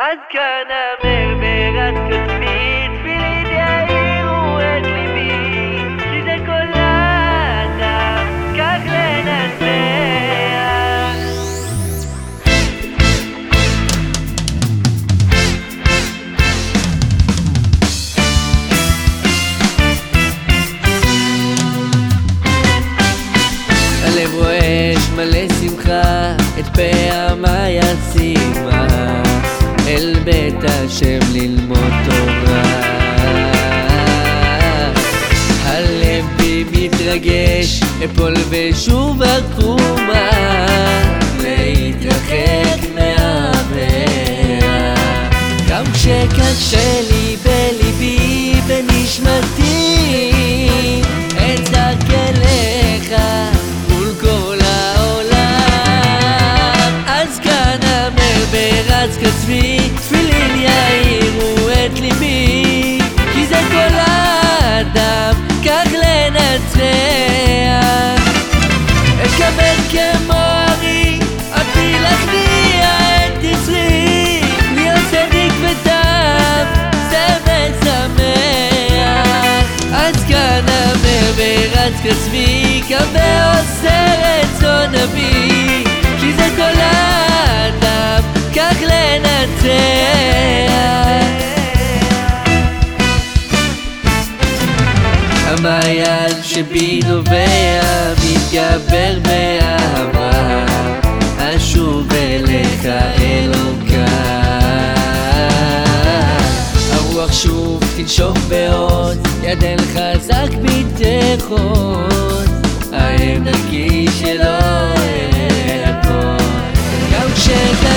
עד כאן המרמרת כתבי תפילין יאירו את ליבי כי זה כל האדם כך לנצח. הלב רועש מלא שמחה את פעמה בית השם ללמוד תורה. הלב בי מתרגש אפול ושוב אקומה להתרחק מהבעה גם כשקשה לי בליבי בנשמתי אצעק אליך אז כאן אמר ברץ קצבי כצבי, קווה עושה רצון אבי, כי זה כל האדם, כך לנצח. המעיין שבי נובע, מתגבר באהבה, חזק ביטחון, האם נקי שלא ארפות. גם כשקשה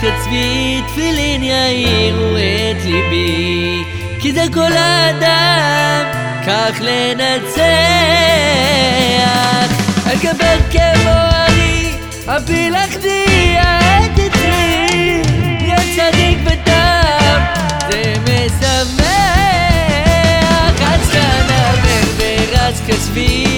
כצבי תפילין יאירו את ליבי כי זה כל האדם כך לנצח. אקבל כמו אני אפיל אחדי את עצמי יא צדיק וטעם זה משמח. עד שנה ורץ כצבי